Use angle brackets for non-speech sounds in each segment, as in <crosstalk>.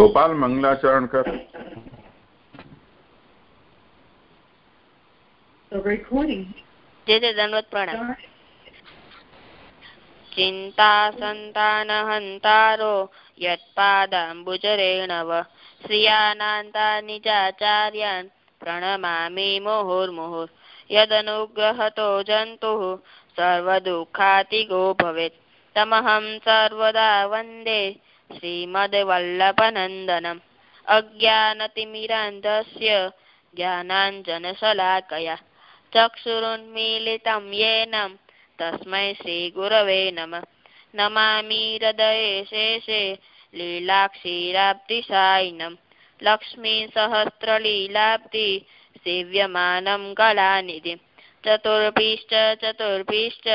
ગોપાલ મંગલાચરણ કર. જે તે દંડવત પ્રણામ ચિંતા સંતાન હંતારો યત્પાદાંબુજરેણવ શ્રિયાનાંતા નિજાચાર્યાન પ્રણમામી મુહુર્મુહુર. યદનુગ્રહતો જંતુ સર્વદુઃખાતિગો ભવેत् તમહં સર્વદા વંદે श्रीमद्वल्लभनन्दनम् अज्ञानतिमिरान्धस्य ज्ञानाञ्जनशलाकया चक्षुरुन्मीलितं येन तस्मै श्रीगुरवे नमः नमामि हृदये शेषे लीलाक्षीराब्धिशायिनं लक्ष्मीसहस्रलीलाब्धि सेव्यमानं कलानिधि चतुर्भिश्च चतुर्भिश्च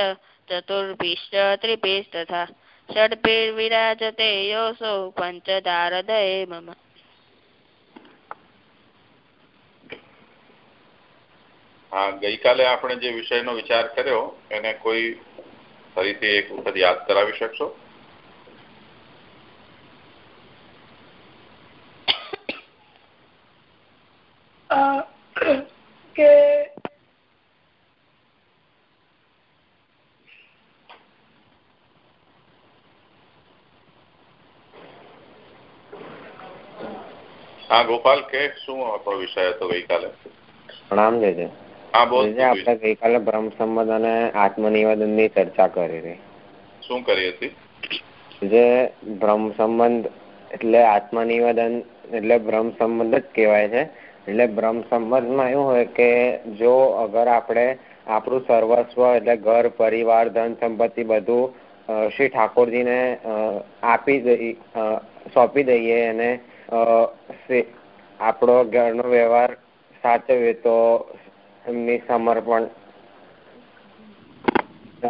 चतुर्भिश्च त्रिभिस्तथा षड्भिर्विराजते योऽसौ पञ्चदारदये मम હા ગઈકાલે આપણે જે વિષયનો વિચાર કર્યો એને કોઈ ફરીથી એક વખત યાદ કરાવી શકશો કે હા ગોપાલ કે શું આપણો વિષય હતો ગઈકાલે? પ્રણામ હા બોલ આપણે ગઈકાલે બ્રહ્મ સંબંધ અને આત્મનિવેદનની ચર્ચા કરી હતી શું કરી હતી? જે બ્રહ્મ સંબંધ એટલે આત્મનિવેદન એટલે બ્રહ્મ સંબંધ જ કહેવાય છે. એટલે બ્રહ્મ સંબંધમાં એવું હોય કે જો અગર આપણે આપણું સર્વસ્વ એટલે ઘર પરિવાર ધન સંપત્તિ બધું શ્રી ઠાકોરજીને આપી દઈ સોંપી દઈએ અને આપણો ઘરનો વ્યવહાર સાચવીએ તો એમની સમર્પણ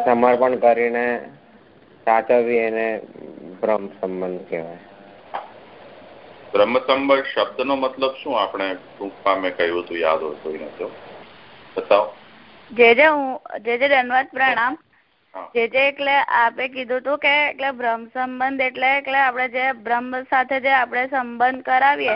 સમર્પણ કરીને સાચવીએ એને બ્રહ્મ સંબંધ કહેવાય. બ્રહ્મ સંબંધ શબ્દનો મતલબ શું? આપણે ટૂંકમાં મેં કહ્યું હતું યાદ હોય તો. બતાવો. જે જે હું જે જે ધન્યવાદ પ્રણામ. જે જે એટલે આપે કીધું હતું કે એટલે બ્રહ્મ સંબંધ એટલે એટલે આપણે જે બ્રહ્મ સાથે જે આપણે સંબંધ કરાવીએ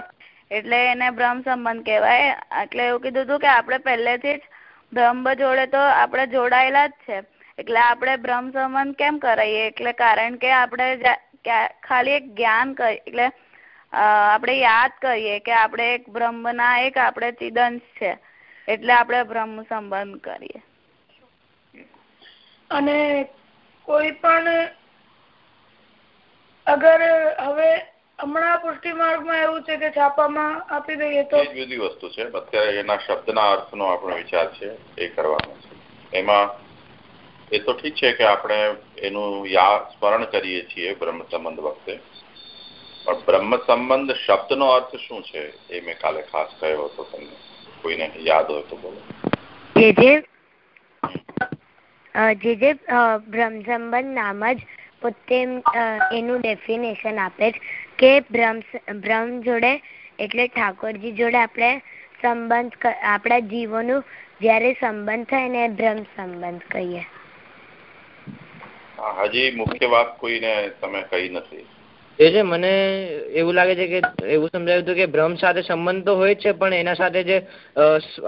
એટલે એને બ્રહ્મ સંબંધ કહેવાય. એટલે એવું કીધું હતું કે આપણે પહેલેથી જ બ્રહ્મ જોડે તો આપણે જોડાયેલા જ છે. એટલે આપણે બ્રહ્મ સંબંધ કેમ કરાવીએ એટલે કારણ કે આપણે ખાલી એક જ્ઞાન એટલે આપણે યાદ કરીએ કે આપણે એક બ્રહ્મના એક આપણે ચિદંશ છે. એટલે આપણે બ્રહ્મ સંબંધ કરીએ. અને કોઈ પણ અગર હવે હમણાં પુષ્ટિ માર્ગમાં એવું છે કે છાપામાં આપી દઈએ તો જુદી વસ્તુ છે. અત્યારે એના શબ્દના અર્થનો આપણો વિચાર છે એ કરવાનો છે. એમાં એ તો ઠીક છે કે આપણે એનું યાદ સ્મરણ કરીએ છીએ બ્રહ્મ સંબંધ વખતે. પણ બ્રહ્મ સંબંધ શબ્દનો અર્થ શું છે એ મેં કાલે ખાસ કહ્યો હતો તમને. કોઈને યાદ હોય તો બોલો. જે જે જે જે ભ્રમ સંબંધ નામ જ પોતે એનું ડેફિનેશન આપે છે કે બ્રહ્મ બ્રહ્મ જોડે એટલે ઠાકોરજી જોડે આપણે સંબંધ આપણા જીવોનું જ્યારે સંબંધ થાય ને બ્રહ્મ સંબંધ કહીએ. હજી મુખ્ય વાત કોઈને તમે કહી નથી. એ છે મને એવું લાગે છે કે એવું સમજાયું હતું કે ભ્રમ સાથે સંબંધ તો હોય જ છે, પણ એના સાથે જે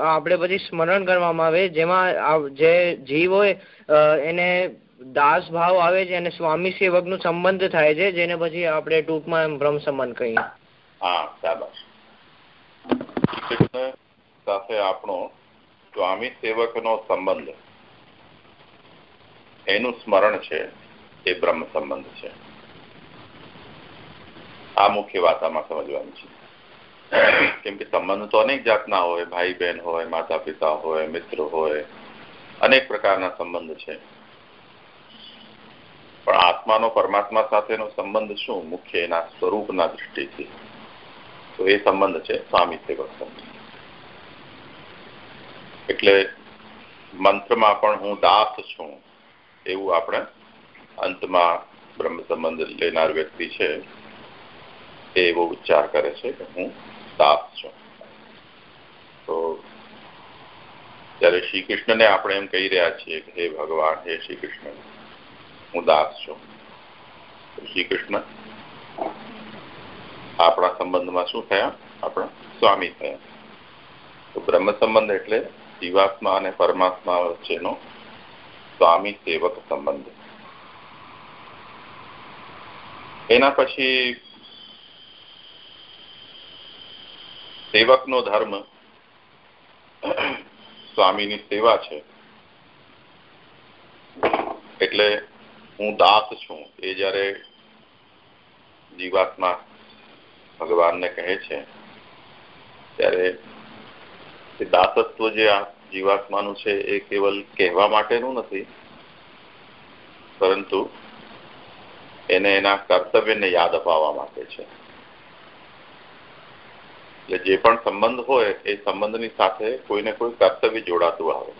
આપણે પછી સ્મરણ કરવામાં આવે, જેમાં જે જીવ હોય એને દાસ ભાવ આવે છે, અને સ્વામી સેવકનું સંબંધ થાય છે, જેને પછી આપણે ટૂંકમાં બ્રહ્મ સંબંધ કહીએ. હા શાબાશ સાથે આપણો સ્વામી સેવક નો સંબંધ, એનું સ્મરણ છે, એ બ્રહ્મ સંબંધ છે. આ મુખ્ય વાત આમાં સમજવાની છે. કેમ કે સંબંધ તો અનેક જાતના હોય ભાઈ બહેન હોય માતા પિતા હોય, મિત્ર હોય, અનેક પ્રકારના સંબંધ છે. પણ આત્માનો પરમાત્મા સાથેનો સંબંધ શું? મુખ્ય એના સ્વરૂપના દૃષ્ટિથી તો એ સંબંધ છે સ્વામી સેવક સંબંધ. એટલે મંત્રમાં પણ હું દાસ છું, એવું આપણે અંતમાં બ્રહ્મ સંબંધ લેનાર વ્યક્તિ છે. એવો ઉચ્ચાર કરે છે કે હું સાપ છું. તો ત્યારે શ્રી કૃષ્ણને આપણે એમ કહી રહ્યા છીએ કે હે ભગવાન, હે શ્રી કૃષ્ણ હું દાસ છું. શ્રી કૃષ્ણ આપણા સંબંધમાં શું થયા? આપણા સ્વામી થયા. તો બ્રહ્મ સંબંધ એટલે જીવાત્મા અને પરમાત્મા વચ્ચેનો સ્વામી સેવક સંબંધ. એના પછી સેવકનો ધર્મ સ્વામીની સેવા છે. એટલે હું દાસ છું. એ જ્યારે જીવાત્મા ભગવાનને કહે છે, ત્યારે દાસત્વ જે આ જીવાત્માનું છે, એ કેવલ કહેવા માટેનું નથી, પરંતુ એને એના કર્તવ્યને યાદ અપાવવા માટે છે. એટલે જે પણ સંબંધ હોય એ સંબંધની સાથે કોઈને કોઈ કર્તવ્ય જોડાતું આવે.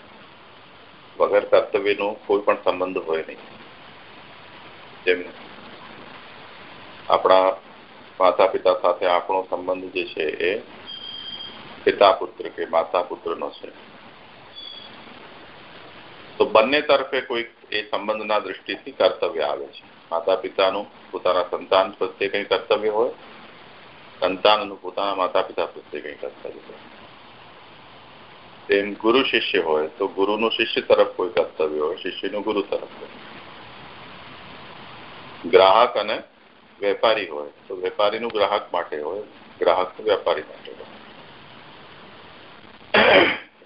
વગર કર્તવ્યનો કોઈ પણ સંબંધ હોય નહીં. જેમ આપણા માતા પિતા સાથે આપણો સંબંધ જે છે એ પિતા પુત્ર કે માતા પુત્રનો છે. તો બંને તરફે કોઈ એ સંબંધના દ્રષ્ટિથી કર્તવ્ય આવે છે. માતા પિતાનું પોતાના સંતાન પ્રત્યે કંઈ કર્તવ્ય હોય સંતાનનું પોતાના માતા પિતા પ્રત્યે કંઈ કર્તવ્ય તેમ ગુરુ શિષ્ય હોય તો ગુરુનું શિષ્ય તરફ કોઈ કર્તવ્ય હોય, શિષ્યનું ગુરુ તરફ ગ્રાહક અને વેપારી હોય તો વેપારીનું ગ્રાહક માટે હોય ગ્રાહક વેપારી માટે હોય.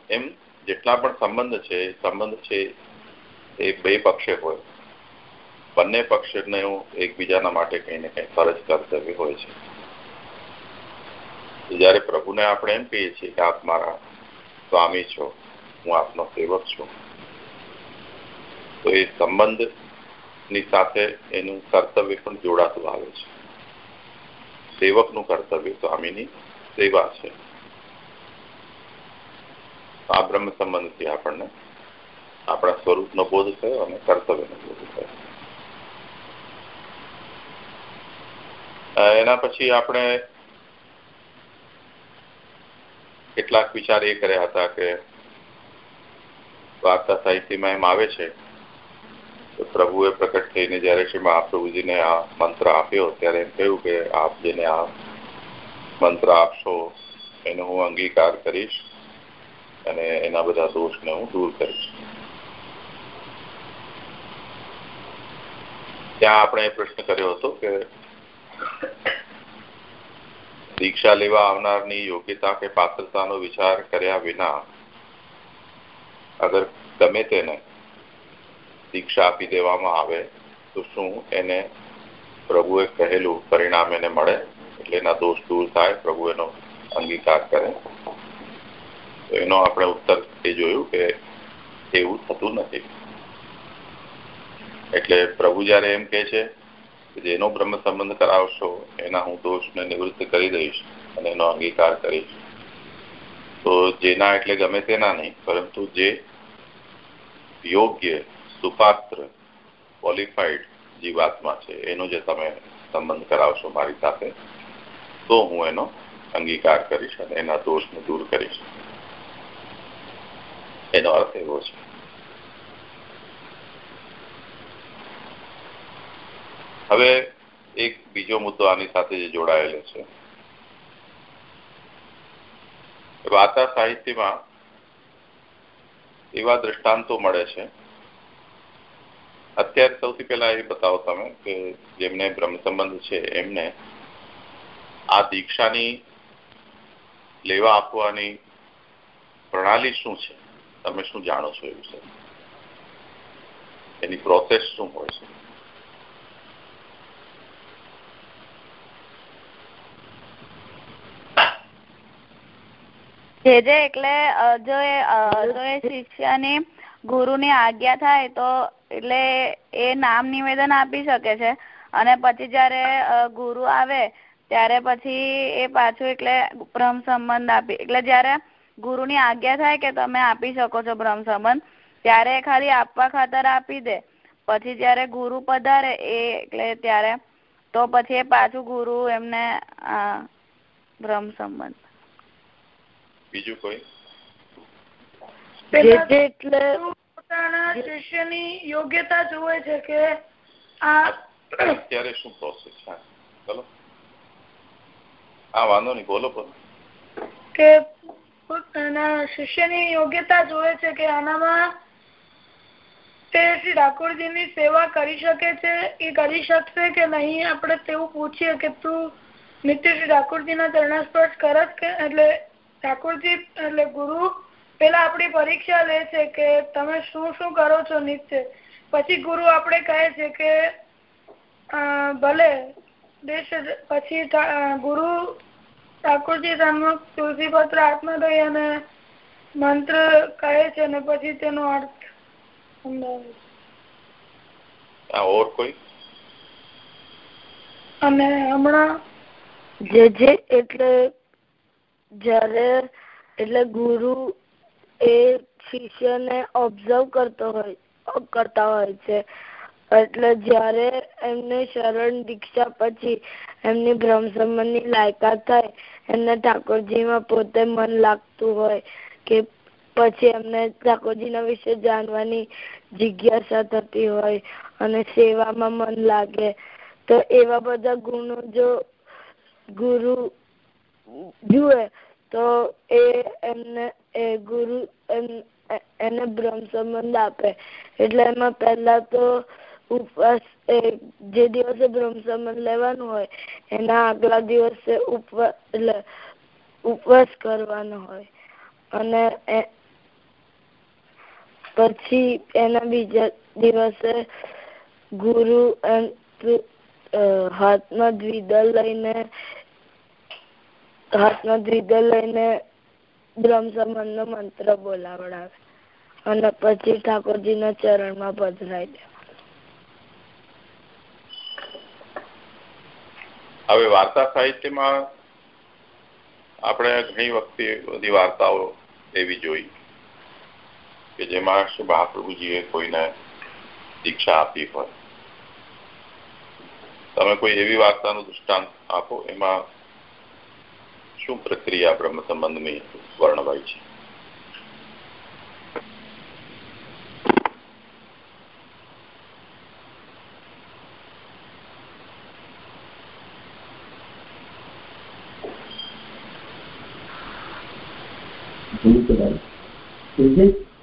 એમ જેટલા પણ સંબંધ છે સંબંધ છે એ બે પક્ષે હોય. બંને પક્ષને એકબીજાના માટે કંઈ ને કંઈ ફરજ કર્તવ્ય હોય છે. જયારે પ્રભુને આપણે એમ કહીએ છીએ કે આપ મારા સ્વામી છો, હું આપનો સેવક છું. તો એ સંબંધની સાથે એનું કર્તવ્ય પણ જોડાતું આવે છે. સેવકનું કર્તવ્ય સ્વામીની સેવા છે. આ બ્રહ્મ સંબંધથી આપણને આપણા સ્વરૂપનો બોધ થયો અને કર્તવ્યનો બોધ થયો. એના પછી આપણે કેટલાક વિચાર એ કર્યા હતા કે વાર્તા સાહિત્યમાં એમ આવે છે પ્રભુએ પ્રકટ થઈને જયારે શ્રી મહાપ્રભુજીને આ મંત્ર આપ્યો, ત્યારે એમ કહ્યું કે આપ જેને આ મંત્ર આપશો, એનો હું અંગીકાર કરીશ અને એના બધા દોષને હું દૂર કરીશ. ત્યાં આપણે પ્રશ્ન કર્યો હતો કે દીક્ષા લેવા આવનારની યોગ્યતા કે પાત્રતાનો વિચાર કર્યા વિના અગર ગમે તેને દીક્ષા આપી દેવામાં આવે, તો શું એને પ્રભુએ કહેલું પરિણામ એને મળે? એટલે એના દોષ દૂર થાય, પ્રભુ એનો અંગીકાર કરે. તો એનો આપણે ઉત્તર એ જોયું કે એવું થતું નથી. એટલે પ્રભુ જ્યારે એમ કે છે જેનો બ્રહ્મ સંબંધ કરાવશો, એના હું દોષને નિવૃત્ત કરી દઈશ અને એનો અંગીકાર કરીશ. તો જેના એટલે ગમે તેના નહીં, પરંતુ જે યોગ્ય, સુપાત્ર ક્વોલિફાઈડ જીવાત્મા છે, એનો જે તમે સંબંધ કરાવશો મારી સાથે, તો હું એનો અંગીકાર કરીશ અને એના દોષને દૂર કરીશ. એનો અર્થ એવો છે. હવે એક બીજો મુદ્દો આની સાથે જે જોડાયેલો છે. વાર્તા સાહિત્યમાં એવા દ્રષ્ટાંતો મળે છે. અત્યારે સૌથી પહેલા એ બતાવો તમે કે જેમને બ્રહ્મ સંબંધ છે, એમને આ દીક્ષાની લેવા આપવાની પ્રણાલી શું છે? તમે શું જાણો છો એ વિશે? એની પ્રોસેસ શું હોય છે? જે એટલે જો એ જો એ શિષ્યને ગુરુની આજ્ઞા થાય તો એટલે એ નામ નિવેદન આપી શકે છે. અને પછી જ્યારે ગુરુ આવે, ત્યારે પછી એ પાછું એટલે બ્રહ્મ સંબંધ આપી, એટલે જ્યારે ગુરુની આજ્ઞા થાય કે તમે આપી શકો છો બ્રહ્મ સંબંધ, ત્યારે ખાલી આપવા ખાતર આપી દે. પછી જ્યારે ગુરુ પધારે એ એટલે ત્યારે, તો પછી એ પાછું ગુરુ એમને બ્રહ્મ સંબંધ. બીજું કોઈ? એટલે પોતાના શિષ્યની યોગ્યતા જુએ છે કે આ અત્યારે શું પ્રોસેસ ચલો હા વાંધો નહીં બોલો બોલો કે એના શિષ્યની યોગ્યતા જોવે છે કે આનામાં તે શ્રી ઠાકોરજીની સેવા કરી શકે છે એ કરી શકશે કે નહીં આપણે તેવું પૂછીએ કે તું નિત્ય શ્રી ઠાકોરજીના ચરણાસ્પર્શ કરત કે એટલે ઠાકોરજી એટલે ગુરુ પેલા આપણી પરીક્ષા લે છે કે તમે શું શું કરો છો નિત્ય પછી ગુરુ આપણે કહે છે કે ભલે પછી ગુરુ ઠાકોરજી સન્મુખ તુલસીપત્ર આત્મદય અને મંત્ર કહે છે અને પછી તેનો અર્થ સમજાવે છે. ઓર કોઈ? અને હમણાં જે જે એટલે જ્યારે એટલે ગુરુ એ શિષ્યને ઓબ્ઝર્વ કરતો હોય, કરતા હોય છે. એટલે જ્યારે એમને શરણ દીક્ષા પછી એમની બ્રહ્મ સંબંધની લાયકાત થાય, એમને ઠાકોરજીમાં પોતે મન લાગતું હોય કે પછી એમને ઠાકોરજીના વિશે જાણવાની જિજ્ઞાસા થતી હોય અને સેવામાં મન લાગે. તો એવા બધા ગુણો જો ગુરુ જુએ તો એ એમને, એ ગુરુ એને બ્રહ્મ સંબંધ આપે. એટલે એમાં પહેલા તો ઉપવાસ જે દિવસે બ્રહ્મ સંબંધ લેવાનું હોય, એના આગલા દિવસે ઉપવાસ કરવાનો હોય. અને પછી એના બીજા દિવસે ગુરુ હાથમાં દ્વિદલ લઈને મંત્ર બોલાવડાવે. અને પછી ઠાકોરજી ના ચરણમાં પધરાઈ દે. હવે વાર્તા સાહિત્યમાં આપણે ઘણી વખતે બધી વાર્તાઓ એવી જોઈ કે જેમાં શ્રી મહાપ્રભુજીએ કોઈને દીક્ષા આપી હોય. તમે કોઈ એવી વાર્તાનું દૃષ્ટાંત આપો એમાં શું પ્રક્રિયા બ્રહ્મ સંબંધની વર્ણવાય છે?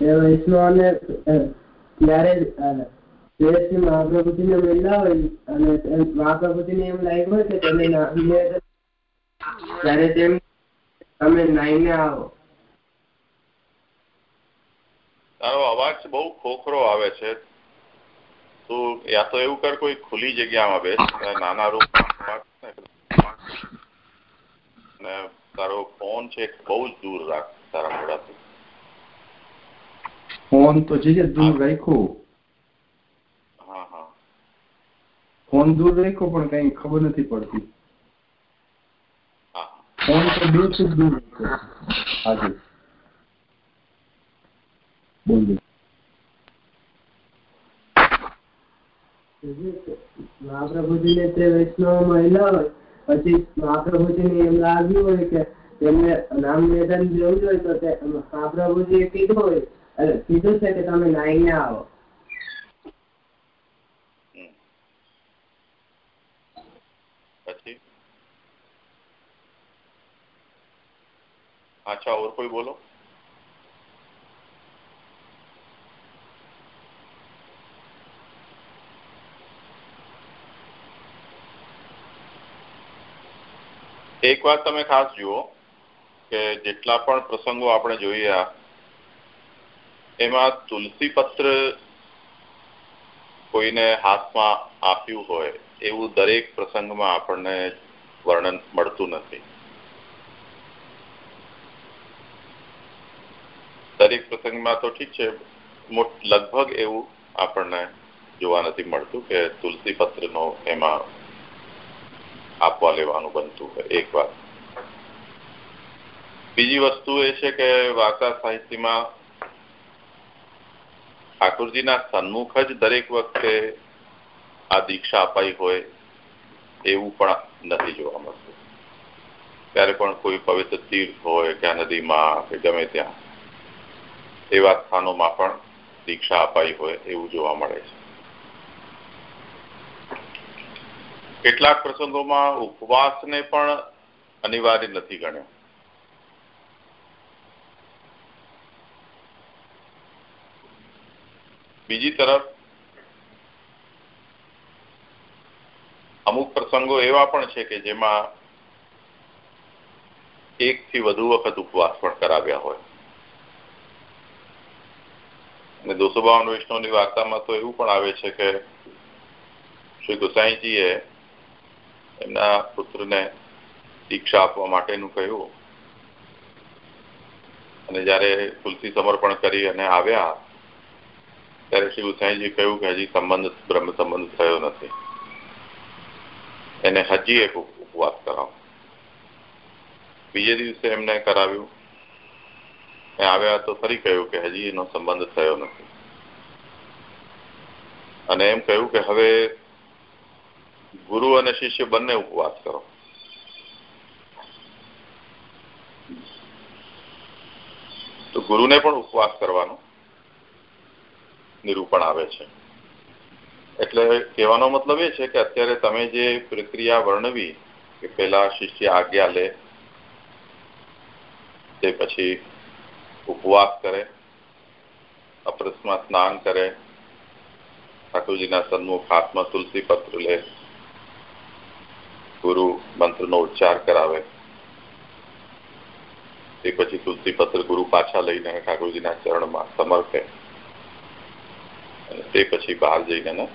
વૈષ્ણવને ત્યારે મહાપ્રભુજીને મળ્યા હોય અને મહાપ્રભુજીને એમ લાગ્યું હોય કે તમે ત્યારે તેમ તમે નાઈને આવો. તારો અવાજ બહુ ખોખરો આવે છે. તું યા તો એવું કર કોઈ ખુલ્લી જગ્યામાં બેસ નાના રૂમ ને તારો ફોન છે બહુ જ દૂર રાખ તારા મોઢાથી. ફોન તો છે દૂર રાખ્યો. હા હા. ફોન દૂર રાખ્યો પણ કઈ ખબર નથી પડતી. હા ફોન તો બે ફૂટ દૂર રાખ્યો આજે બોલો મહાપ્રભુજીને તે વૈષ્ણવ મહિલા હોય પછી મહાપ્રભુજીને એમ લાગ્યું હોય કે તેમને નામ નિવેદન દેવું જોઈએ તો તે મહાપ્રભુજીએ કીધું હોય, એટલે કીધું છે કે તમે નાઈને આવો પછી अच्छा और कोई बोलो એક વાત તમે ખાસ જુઓ કે જેટલા પણ પ્રસંગો આપણે જોયા એમાં તુલસી પત્ર કોઈને હાથમાં આપ્યું હોય એવું દરેક પ્રસંગમાં આપણને વર્ણન મળતું નથી દરેક પ્રસંગમાં તો ઠીક છે. લગભગ એવું આપણને જોવા નથી મળતું કે તુલસી પત્રનો એમાં આપવા લેવાનું બનતું હોય, એક વાત બીજી વસ્તુ એ છે કે વાર્તા સાહિત્યમાં ઠાકોરજીના સન્મુખ જ દરેક વખતે આ દીક્ષા અપાઈ હોય એવું પણ નથી જોવા મળતું. ત્યારે પણ કોઈ પવિત્ર તીર્થ હોય, કે નદીમાં, કે ગમે ત્યાં. એવા સ્થાનોમાં પણ દીક્ષા અપાઈ હોય એવું જોવા મળે છે. કેટલાક પ્રસંગોમાં ઉપવાસને પણ અનિવાર્ય નથી ગણ્યો. બીજી તરફ, અમુક પ્રસંગો એવા પણ છે કે જેમાં એક થી વધુ વખત ઉપવાસ પણ કરાવ્યા હોય. અને દોસો બાવન વૈષ્ણવની વાર્તામાં તો એવું પણ આવે છે કે શ્રી ગુસાઈજીએ એમના પુત્રને દીક્ષા આપવા માટેનું કહ્યું. અને જયારે તુલસી સમર્પણ કરી અને આવ્યા, ત્યારે શ્રી ગુસાઈજી કહ્યું કે હજી સંબંધ, બ્રહ્મ સંબંધ થયો નથી. એને હજી એક ઉપવાસ કરાવો. બીજે દિવસે એમને કરાવ્યું. આવ્યા તો ફરી કહ્યું કે હજી એનો સંબંધ થયો નથી. અને એમ કહ્યું કે હવે ગુરુ અને શિષ્ય બંને ઉપવાસ કરો. તો ગુરુને પણ ઉપવાસ કરવાનો નિરૂપણ આવે છે. એટલે કહેવાનો મતલબ એ છે કે અત્યારે તમે જે પ્રક્રિયા વર્ણવી કે પેલા શિષ્ય આજ્ઞા લે, તે પછી ઉપવાસ કરે, અપરસમાં સ્નાન કરે, ઠાકોરજીના સન્મુખ હાથમાં તુલસી પત્ર લે, ગુરુ મંત્રનો ઉચ્ચાર કરાવે. તે પછી તુલસી પત્ર ગુરુ પાછા લઈને ઠાકોરજીના ચરણમાં સમર્પે. અને તે પછી બહાર જઈને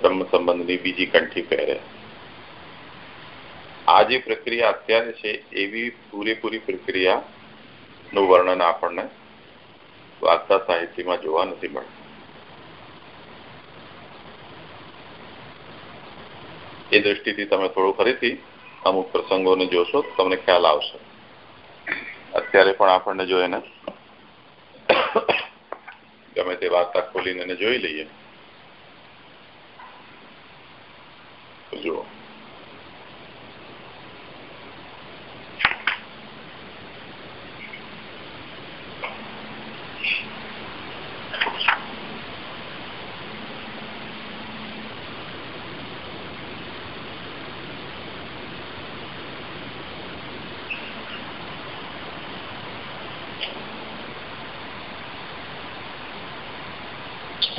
બ્રહ્મ સંબંધની બીજી કંઠી પહેરે. આ જે પ્રક્રિયા અત્યારે છે, એવી પૂરેપૂરી પ્રક્રિયા નું વર્ણન આપણને વાર્તા સાહિત્યમાં જોવા નથી મળતું એ દ્રષ્ટિથી તમે થોડું ફરીથી અમુક પ્રસંગોને જોશો તમને ખ્યાલ આવશે. અત્યારે પણ આપણને જો એને ગમે તે વાર્તા ખોલીને જોઈ લઈએ. જુઓ.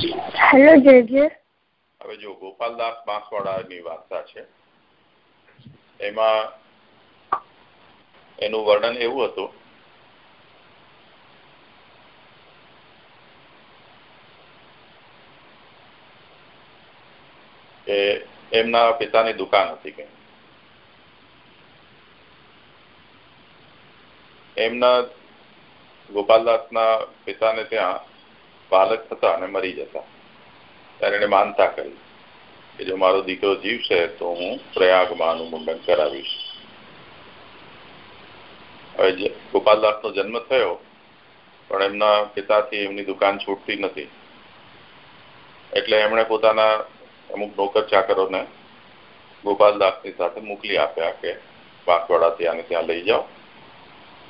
હેલો જજે હવે જો ગોપાલદાસ બાંસવાડાની વાર્તા છે. એમાં એનું વર્ણન એવું હતું. કે એમના પિતાની દુકાન હતી કઈ. એમના ગોપાલદાસના પિતાને ત્યાં બાલક હતા અને મરી જતા. ત્યારે એને માનતા કરી કે જો મારો દીકરો જીવશે તો હું પ્રયાગમાં મુંડન કરાવીશ. હવે ગોપાલદાસનો જન્મ થયો, પણ એમના પિતાથી એમની દુકાન છૂટતી નથી. એટલે એમણે પોતાના અમુક નોકર ચાકરોને ગોપાલદાસની સાથે મોકલી આપ્યા કે વાંકવાડા ત્યાં ત્યાં લઈ જાઓ.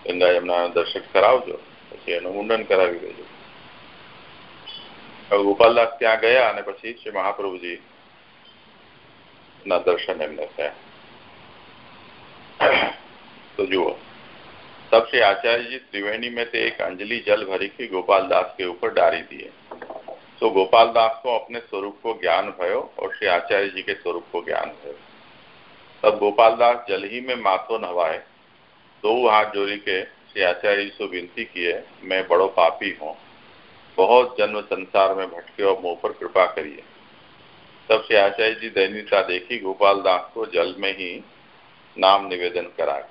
એમના એમના દર્શક કરાવજો, પછી એનું મુંડન કરાવી દેજો. ગોપાલદાસ ત્યાં ગયા અને પછી શ્રી મહાપ્રભુજી ના દર્શન એમને થયા तो जुओ तब से आचार्य जी त्रिवेणी में से एक अंजलि जल भरी की गोपाल दास के ऊपर डाली दिए तो गोपाल दास को अपने स्वरूप को ज्ञान भयो और श्री आचार्य जी के स्वरूप को ज्ञान भयो तब गोपाल दास जल ही में माथो नवाए दो हाथ जोड़ी के श्री आचार्य जी से विनती किए मैं बड़ो पापी हूँ बहुत जन्म संसार में भटके और मुंह पर कृपा करिए तब से आचार्य जी दैनिकता देखी गोपाल दास को जल में ही नाम निवेदन कराए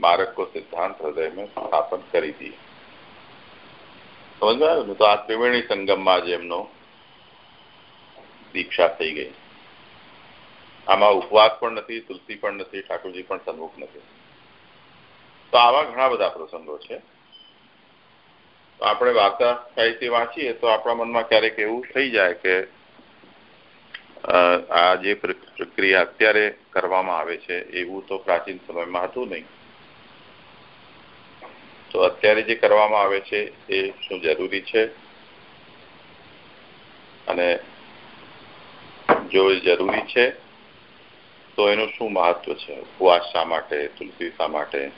मार्ग को सिद्धांत हृदय में स्थापन કરી દી સમજ આવ્યું ને તો આ ત્રિવેણી સંગમમાં જ એમનો દીક્ષા થઈ ગઈ આમાં ઉપવાસ પણ નથી તુલસી પણ નથી ઠાકોરજી પણ સન્મુખ નથી તો આવા ઘણા બધા પ્રસંગો છે તો આપણે વાર્તા સાહિત્ય વાંચીએ તો આપણા મનમાં ક્યારેક એવું થઈ જાય કે આ જે પ્રક્રિયા અત્યારે કરવામાં આવે છે, એવું તો પ્રાચીન સમયમાં હતું નહીં. તો અત્યારે જે કરવામાં આવે છે એ શું જરૂરી છે? અને જો જરૂરી છે, તો એનું શું મહત્વ છે? ઉપવાસ શા માટે? તુલસી શા માટે?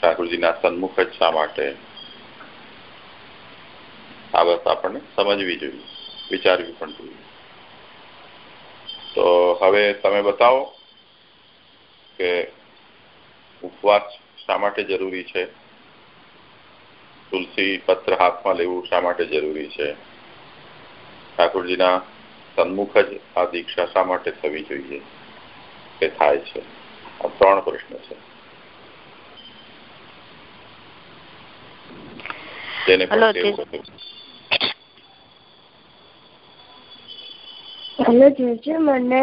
ઠાકોરજીના સન્મુખ જ શા માટે? આ બસ આપણને સમજવી જોઈએ વિચારવી પણ જોઈએ. તો હવે તમે બતાવો કે ઉપવાસ શા માટે જરૂરી છે? તુલસી પત્ર હાથમાં લેવું શા માટે જરૂરી છે? ઠાકોરજીના સન્મુખ જ આ દીક્ષા શા માટે થવી જોઈએ કે થાય છે? આ ત્રણ પ્રશ્ન છે. જેને હેલો જોજો, મને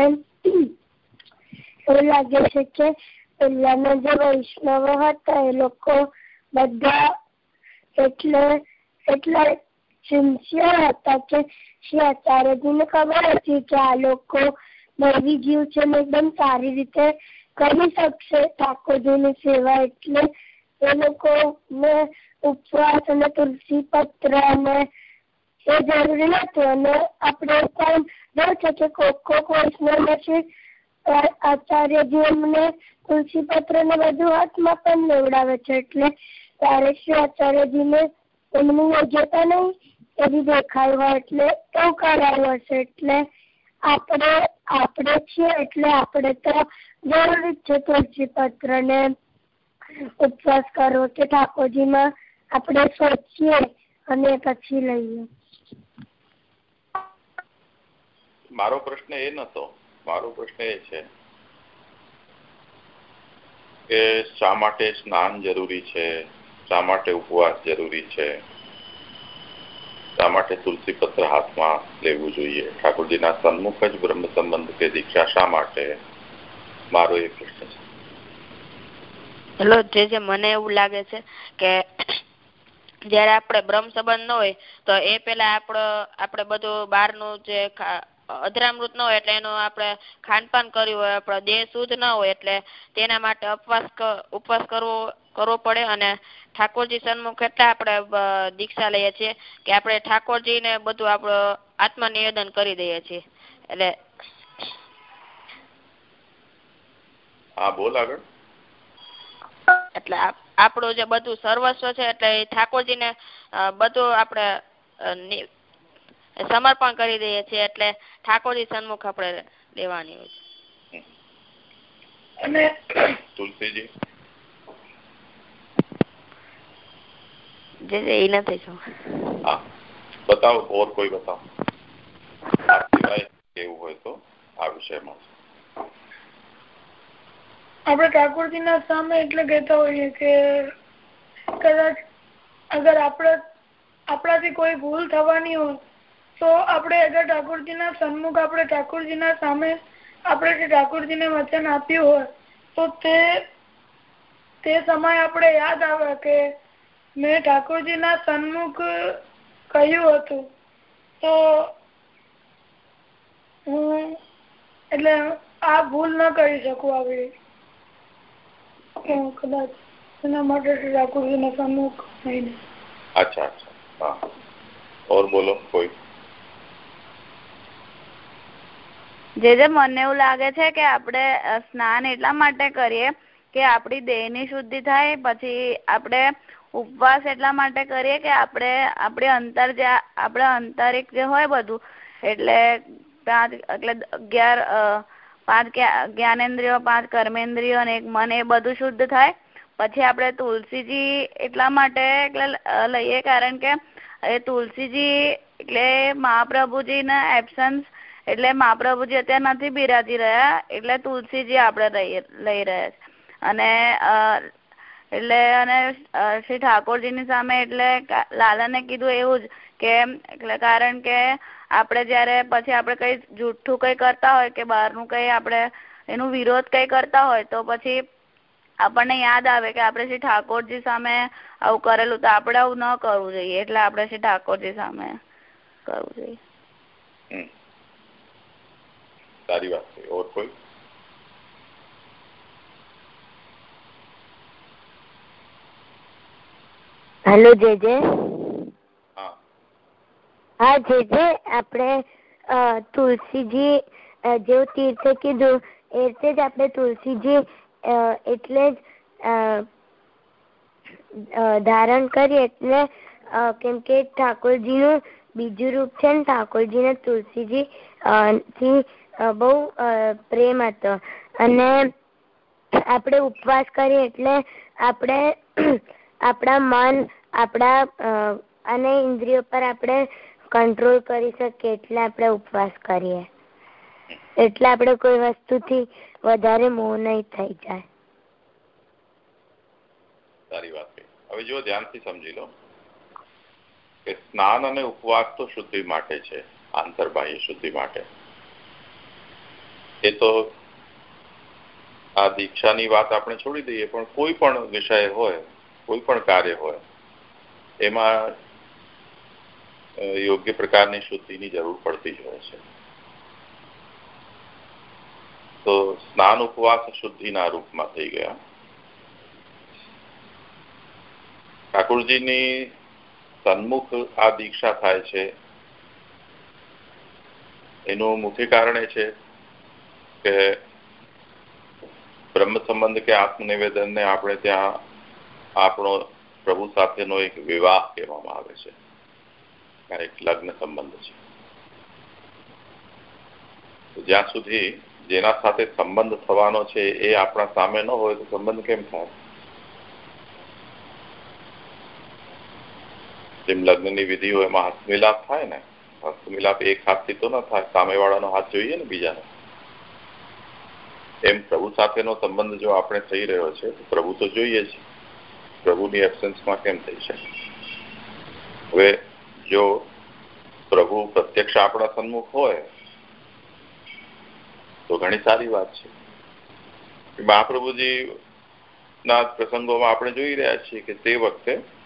એવું લાગે છે કે પહેલાના જે વૈષ્ણવ હતા, એ લોકો બધા એટલે, એટલા સિન્સિયર હતા કે શ્રી આચાર્યજીને ખબર હતી કે આ લોકો દૈવી જીવ છે ને એકદમ સારી રીતે કરી શકશે. ઠાકોરજીની સેવા એટલે એ લોકો ને ઉપવાસ અને તુલસી પત્ર અને એ જરૂરી નથી અને આપણે પણ છે કે કોક કોક નથી. આચાર્યજી એમને તુલસી પત્ર ને બધું હાથમાં પણ લેવડાવે છે એટલે ત્યારે શ્રી આચાર્યજીને એમની યોગ્યતા નહીં? એવી દેખાય હોય એટલે એવું કરાયું હશે એટલે આપણે આપણે છીએ એટલે આપણે તો જરૂરી જ છે તુલસી પત્ર ને ઉપવાસ કરવો કે ઠાકોરજીમાં આપણે સોચીએ અને પછી લઈએ. મારો પ્રશ્ન એ નતો. મારો પ્રશ્ન એ છે કે શા માટે સ્નાન જરૂરી છે? શા માટે ઉપવાસ જરૂરી છે? શા માટે તુલસી પત્ર હાથમાં લેવું જોઈએ? ઠાકોરજીના સન્મુખ જ બ્રહ્મ સંબંધ કે દીક્ષા શા માટે? મારો એ પ્રશ્ન છે. હેલો, જે જે મને એવું લાગે છે કે જયારે આપણે બ્રહ્મ સંબંધ હોય, તો એ પેલા આપણો, આપણે બધું બહારનું જે અધરામૃત ન હોય એટલે એનું આપણે ખાનપાન કર્યું હોય આપણો દેહ શુદ્ધ ન હોય એટલે તેના માટે ઉપવાસ ઉપવાસ કરવો કરવો પડે અને ઠાકોરજી સન્મુખ એટલા આપણે દીક્ષા લઈએ છીએ કે આપણે ઠાકોરજીને બધું આપણું આત્મનિવેદન કરી દઈએ છીએ. એટલે હા બોલ આગળ. એટલે આપણું જે બધું સર્વસ્વ છે એટલે ઠાકોરજી ને બધું આપણે સમર્પણ કરી દઈએ છીએ એટલે ઠાકોરજી સન્મુખ આપણે દેવાની હોય છે. અને તુલસીજી? જે એ નથી જો હા બતાવો ઓર કોઈ બતાવો. કેવું હોય તો આ વિષયમાં. આપણે ઠાકોરજી ના સામે એટલે કહેતા હોઈએ કે કદાચ અગર આપણે આપણાથી કોઈ ભૂલ થવાની હોય તો આપણે અગર ઠાકોરજી ના સન્મુખ આપણે ઠાકોરજી ના સામે આપણે જે ઠાકોરજી ને વચન આપ્યું હોય, તો તે સમયે આપણે યાદ આવે કે મેં ઠાકોરજી ના સન્મુખ કહ્યું હતું. તો હું એટલે આ ભૂલ ન કરી શકું આવી કદાચ એના માટે ઠાકોરજી ના સન્મુખ અચ્છા અચ્છા. ઓર બોલો, કોઈ? જે જે મને એવું લાગે છે કે આપણે સ્નાન એટલા માટે કરીએ કે આપણી દેહની શુદ્ધિ થાય, પછી આપણે ઉપવાસ એટલા માટે કરીએ કે આપણે આપણે અંતર જે, આપણે આંતરિક જે હોય બધું, એટલે પાંચ, એટલે અગિયાર પાંચ જ્ઞાનેન્દ્રિયો, પાંચ કર્મેન્દ્રિયો અને એક મન એ બધું શુદ્ધ થાય. પછી આપણે તુલસીજી એટલા માટે એટલે લઈએ કારણ કે એ તુલસીજી એટલે મહાપ્રભુજીના એબસન્સ એટલે મહાપ્રભુજી અત્યારે નથી બિરાજી રહ્યા, એટલે તુલસીજી આપણે લઈ રહ્યા છે. અને એટલે અને શ્રી ઠાકોરજીની સામે એટલે લાલાને કીધું એવું જ કે એટલે કારણ કે આપણે જ્યારે પછી આપણે કંઈ જૂઠું કંઈ કરતા હોય કે બહારનું કંઈ આપણે એનું વિરોધ કંઈ કરતા હોય તો પછી આપણને યાદ આવે કે આપણે શ્રી ઠાકોરજી સામે આવું કરેલું તો આપણે આવું ન કરવું જોઈએ. એટલે આપણે શ્રી ઠાકોરજી સામે કરવું જોઈએ. સારી વાત છે. ઓર કોઈ? હેલો જે જે હા. જે જે આપણે તુલસીજી જેવું તીર્થ કીધું એ રીતે જ આપણે તુલસીજી એટલે જ ધારણ કરીએ. એટલે કેમ કે ઠાકોરજીનું બીજું રૂપ છે ને ઠાકોરજીને તુલસીજી થી બહુ પ્રેમ હતો. અને આપણે ઉપવાસ કરીએ એટલે આપણે, આપણા મન, આપણા અને ઇન્દ્રિયો પર આપણે કંટ્રોલ કરી શકીએ એટલે આપણે ઉપવાસ કરીએ. એટલે આપણે કોઈ વસ્તુથી વધારે મોહ નહીં થઈ જાય. સારી વાત હવે જો ધ્યાનથી સમજી લો. કે સ્નાન અને ઉપવાસ તો શુદ્ધિ માટે છે આંતરબાહ્ય શુદ્ધિ માટે. એ તો આ દીક્ષાની વાત આપણે છોડી દઈએ, પણ કોઈ પણ વિષય હોય, કોઈ પણ કાર્ય હોય, એમાં યોગ્ય પ્રકારની શુદ્ધિની જરૂર પડતી જ હોય છે. તો સ્નાન, ઉપવાસ શુદ્ધિના રૂપમાં થઈ ગયા. ઠાકોરજીની સન્મુખ આ દીક્ષા થાય છે. એનું મુખ્ય કારણ એ છે કે બ્રહ્મ સંબંધ કે આત્મનિવેદનને આપણે ત્યાં આપણો પ્રભુ સાથેનો એક વિવાહ કહેવામાં આવે છે. એક લગ્ન સંબંધ છે. જ્યાં સુધી જેના સાથે સંબંધ થવાનો છે એ આપણા સામે ન હોય તો સંબંધ કેમ થાય? જેમ લગ્નની વિધિ હોય એમાં હસ્તમિલાપ થાય ને હસ્તમિલાપ એક હાથથી તો ન થાય, સામેવાળાનો હાથ જોઈએ ને બીજાનો. એમ પ્રભુ સાથેનો સંબંધ જો આપણે થઈ રહ્યો છે પ્રભુ તો જોઈએ જ પ્રભુની એબસન્સમાં કેમ થઈ શકે? હવે જો પ્રભુ પ્રત્યક્ષ આપણા સન્મુખ હોય, તો ઘણી સારી વાત છે. મહાપ્રભુજી ના પ્રસંગોમાં આપણે જોઈ રહ્યા છીએ કે તે વખતે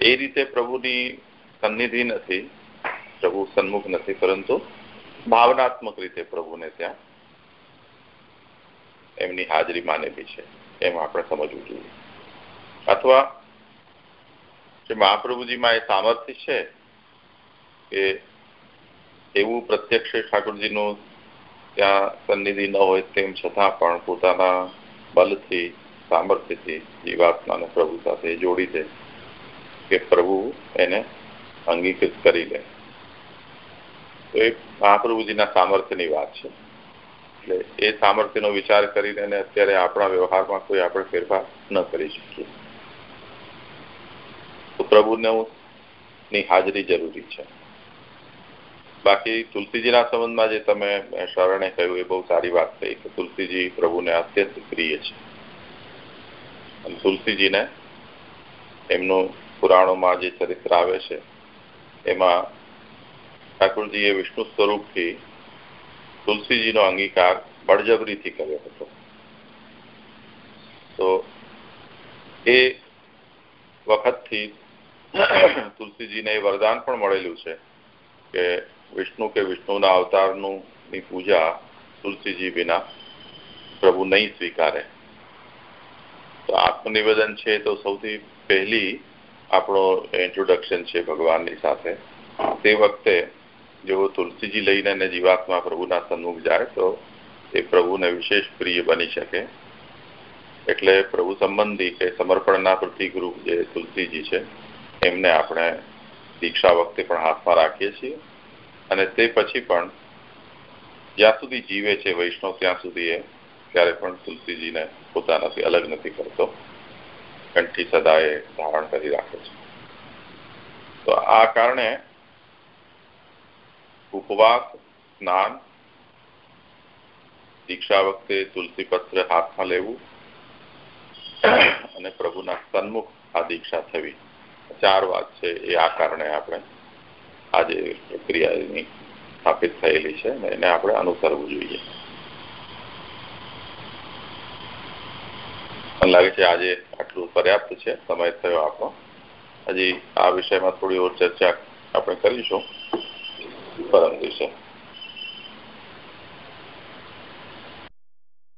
એ રીતે પ્રભુની સન્નિધિ નથી, પ્રભુ સન્મુખ નથી, પરંતુ ભાવનાત્મક રીતે પ્રભુને ત્યાં એમની હાજરી માનેલી છે, એમ આપણે સમજવું જોઈએ. અથવા જે મહાપ્રભુજીમાં એ સામર્થ્ય છે કે એવું પ્રત્યક્ષ ઠાકોરજીનું ત્યાં સન્નિધિ ન હોય તેમ છતાં પણ પોતાના બલથી, સામર્થ્યથી, જીવાત્માને પ્રભુ સાથે જોડી દે. કે પ્રભુ એને અંગીકૃત કરી લે. તો એ મહાપ્રભુજીના સામર્થ્યની વાત છે. એટલે એ સામર્થ્યનો વિચાર કરીને અત્યારે આપણા વ્યવહારમાં કોઈ આપણે ફેરફાર ન કરી શકીએ. તો પ્રભુને ની હાજરી જરૂરી છે. બાકી તુલસીજીના સંબંધમાં જે તમે શરણે કહ્યું એ બહુ સારી વાત થઈ કે તુલસીજી પ્રભુને અત્યંત પ્રિય છે. તુલસીજીને એમનું પુરાણોમાં જે ચરિત્ર આવે છે, એમાં ઠાકુરજીએ વિષ્ણુ સ્વરૂપથી તુલસીજીનો અંગીકાર બળજબરીથી કર્યો હતો. તો એ વખતથી <clears throat> તુલસીજીને એ વરદાન પણ મળેલું છે કે વિષ્ણુ કે વિષ્ણુના અવતારનું ની પૂજા તુલસીજી વિના પ્રભુ નહીં સ્વીકારે. તો આત્મનિવેદન છે તો સૌથી પહેલી આપણો ઇન્ટ્રોડક્શન છે ભગવાનની સાથે. તે વખતે જો તુલસીજી લઈને જીવાત્મા પ્રભુના સન્મુખ જાય, તો એ પ્રભુને વિશેષ પ્રિય બની શકે. એટલે પ્રભુ સંબંધી કે સમર્પણના પ્રતિકરૂપ જે તુલસીજી છે, એમને આપણે દીક્ષા વખતે પણ હાથમાં રાખીએ છીએ. અને તે પછી પણ જ્યાં સુધી જીવે છે વૈષ્ણવ, ત્યાં સુધી એ ત્યારે પણ તુલસીજીને પોતાનાથી અલગ નથી કરતો. કંઠી સદાએ ધારણ કરી રાખે છે. તો આ કારણે ઉપવાસ, સ્નાન, દીક્ષા વખતે તુલસી પત્ર હાથમાં લેવું અને પ્રભુના સન્મુખ આ દીક્ષા થવી. ચાર વાત છે, એ આ કારણે આપણે આજે પ્રક્રિયાની સ્થાપિત થયેલી છે અને એને આપણે અનુસરવું જોઈએ. મને લાગે છે આજે આટલું પર્યાપ્ત છે. સમય થયો આપણો હજી આ વિષયમાં થોડી ઓર ચર્ચા આપણે કરીશું. પરમ દિવસે.